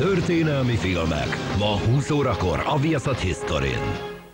Történelmi filmek. Ma 20 órakor a Viaszat Historin.